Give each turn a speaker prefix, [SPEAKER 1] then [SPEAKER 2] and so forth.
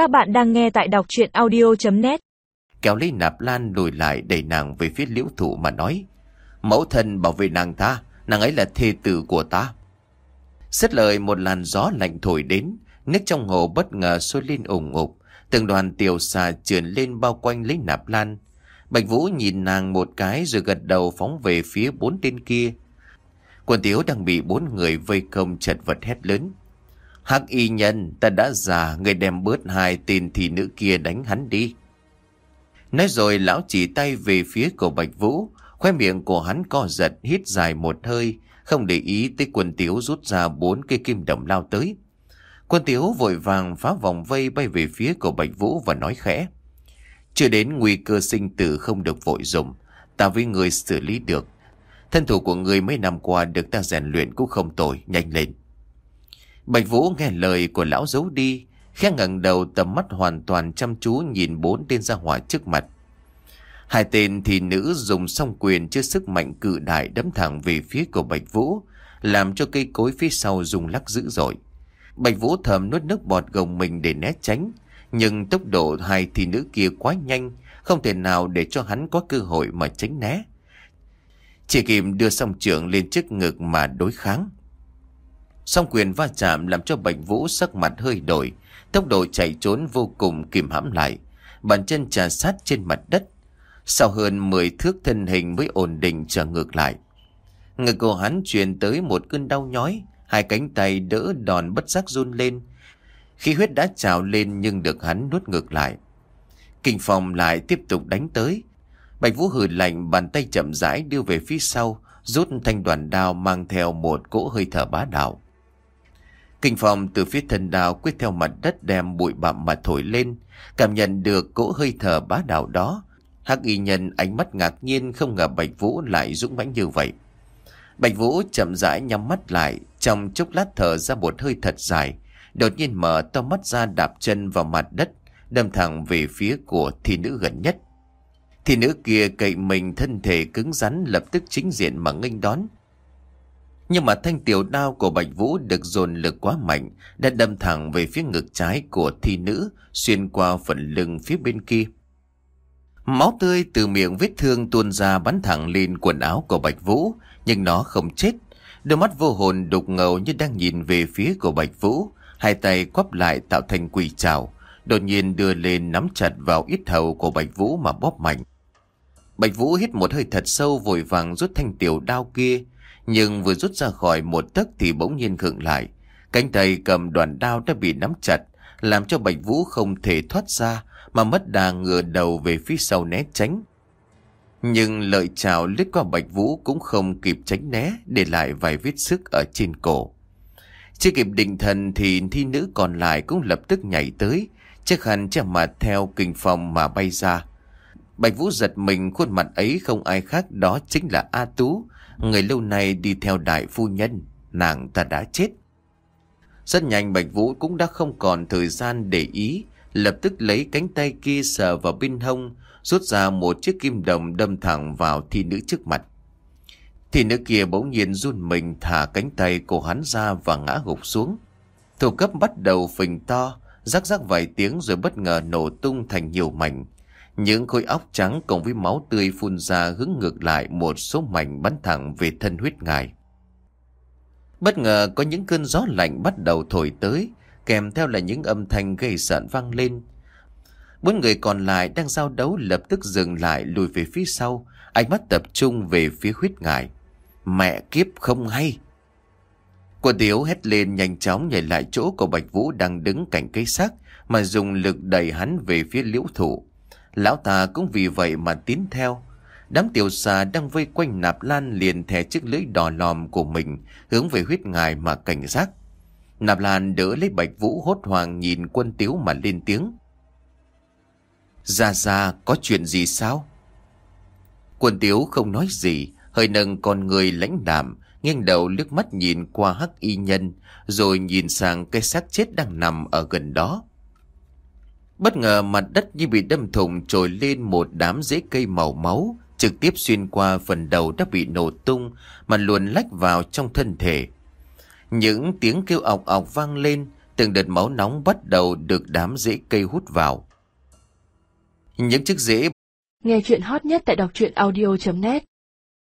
[SPEAKER 1] Các bạn đang nghe tại đọc chuyện audio.net
[SPEAKER 2] Kéo lấy nạp lan lùi lại đẩy nàng về phía liễu thụ mà nói. Mẫu thân bảo vệ nàng ta, nàng ấy là thê tử của ta. Xét lời một làn gió lạnh thổi đến, nước trong hồ bất ngờ sôi lên ủng ục. Từng đoàn tiểu xà trườn lên bao quanh lấy nạp lan. Bạch Vũ nhìn nàng một cái rồi gật đầu phóng về phía bốn tên kia. Quần tiếu đang bị bốn người vây công chật vật hét lớn. Hắc y nhân, ta đã già, người đem bớt hai tên thị nữ kia đánh hắn đi. Nói rồi lão chỉ tay về phía của Bạch Vũ, khoe miệng của hắn co giật hít dài một hơi, không để ý tới quân tiếu rút ra bốn cây kim đồng lao tới. Quân tiếu vội vàng phá vòng vây bay về phía của Bạch Vũ và nói khẽ. Chưa đến nguy cơ sinh tử không được vội dùng, ta với người xử lý được. Thân thủ của người mấy năm qua được ta rèn luyện cũng không tồi, nhanh lên. Bạch Vũ nghe lời của lão giấu đi, khẽ ngẩng đầu tầm mắt hoàn toàn chăm chú nhìn bốn tên gia hỏa trước mặt. Hai tên thì nữ dùng song quyền chưa sức mạnh cự đại đấm thẳng về phía của Bạch Vũ, làm cho cây cối phía sau rung lắc dữ dội. Bạch Vũ thầm nuốt nước bọt gồng mình để né tránh, nhưng tốc độ hai thì nữ kia quá nhanh, không thể nào để cho hắn có cơ hội mà tránh né. Chỉ kịp đưa song trưởng lên trước ngực mà đối kháng. Song quyền va chạm làm cho Bạch Vũ sắc mặt hơi đổi, tốc độ chạy trốn vô cùng kìm hãm lại, bàn chân trà sát trên mặt đất. Sau hơn 10 thước thân hình mới ổn định trở ngược lại. Ngực của hắn truyền tới một cơn đau nhói, hai cánh tay đỡ đòn bất giác run lên. khí huyết đã trào lên nhưng được hắn nuốt ngược lại. Kinh phòng lại tiếp tục đánh tới. Bạch Vũ hừ lạnh bàn tay chậm rãi đưa về phía sau, rút thanh đoàn đao mang theo một cỗ hơi thở bá đạo. Kinh phòng từ phía thần đào quyết theo mặt đất đem bụi bặm mà thổi lên, cảm nhận được cỗ hơi thở bá đạo đó. Hắc y nhân ánh mắt ngạc nhiên không ngờ Bạch Vũ lại dũng mãnh như vậy. Bạch Vũ chậm rãi nhắm mắt lại, trong chốc lát thở ra một hơi thật dài, đột nhiên mở to mắt ra đạp chân vào mặt đất, đâm thẳng về phía của thị nữ gần nhất. Thị nữ kia cậy mình thân thể cứng rắn lập tức chính diện mà nghênh đón. Nhưng mà thanh tiểu đao của Bạch Vũ được dồn lực quá mạnh, đã đâm thẳng về phía ngực trái của thi nữ, xuyên qua phần lưng phía bên kia. Máu tươi từ miệng vết thương tuôn ra bắn thẳng lên quần áo của Bạch Vũ, nhưng nó không chết. Đôi mắt vô hồn đục ngầu như đang nhìn về phía của Bạch Vũ, hai tay quắp lại tạo thành quỷ trào, đột nhiên đưa lên nắm chặt vào ít hầu của Bạch Vũ mà bóp mạnh. Bạch Vũ hít một hơi thật sâu vội vàng rút thanh tiểu đao kia, nhưng vừa rút ra khỏi một tấc thì bỗng nhiên khựng lại. Cánh tay cầm đoàn đao đã bị nắm chặt, làm cho Bạch Vũ không thể thoát ra, mà mất đà ngửa đầu về phía sau né tránh. Nhưng lợi chào lướt qua Bạch Vũ cũng không kịp tránh né, để lại vài vết sức ở trên cổ. Chưa kịp định thần thì thi nữ còn lại cũng lập tức nhảy tới, chiếc khăn che mặt theo kinh phòng mà bay ra. Bạch Vũ giật mình khuôn mặt ấy không ai khác đó chính là A Tú, Người lâu nay đi theo đại phu nhân Nàng ta đã chết. Rất nhanh Bạch Vũ cũng đã không còn thời gian để ý Lập tức lấy cánh tay kia sờ vào bên hông Rút ra một chiếc kim đồng đâm thẳng vào thi nữ trước mặt. Thi nữ kia bỗng nhiên run mình thả cánh tay của hắn ra và ngã gục xuống. Thủ cấp bắt đầu phình to Rắc rắc vài tiếng rồi bất ngờ nổ tung thành nhiều mảnh những khối óc trắng cùng với máu tươi phun ra hướng ngược lại một số mảnh bắn thẳng về thân huyết ngài. Bất ngờ có những cơn gió lạnh bắt đầu thổi tới, kèm theo là những âm thanh gây sợ vang lên. Bốn người còn lại đang giao đấu lập tức dừng lại lùi về phía sau, ánh mắt tập trung về phía huyết ngài. Mẹ kiếp không hay! Quân tiếu hét lên nhanh chóng nhảy lại chỗ của Bạch Vũ đang đứng cạnh cây xác mà dùng lực đẩy hắn về phía liễu thủ. Lão ta cũng vì vậy mà tiến theo. Đám tiểu xà đang vây quanh nạp lan liền thè chiếc lưỡi đỏ lòm của mình hướng về huyết ngài mà cảnh giác. Nạp lan đỡ lấy bạch vũ hốt hoảng nhìn quân tiếu mà lên tiếng. Ra ra có chuyện gì sao? Quân tiếu không nói gì, hơi nâng con người lãnh đạm, nghiêng đầu nước mắt nhìn qua hắc y nhân, rồi nhìn sang cái xác chết đang nằm ở gần đó. Bất ngờ mặt đất như bị đâm thủng trồi lên một đám rễ cây màu máu, trực tiếp xuyên qua phần đầu đã bị nổ tung mà luồn lách vào trong thân thể. Những tiếng kêu ọc ọc vang lên, từng đợt máu nóng bắt đầu được đám rễ cây hút vào. Những chiếc rễ
[SPEAKER 3] Nghe chuyện hot nhất tại đọc truyện audio.net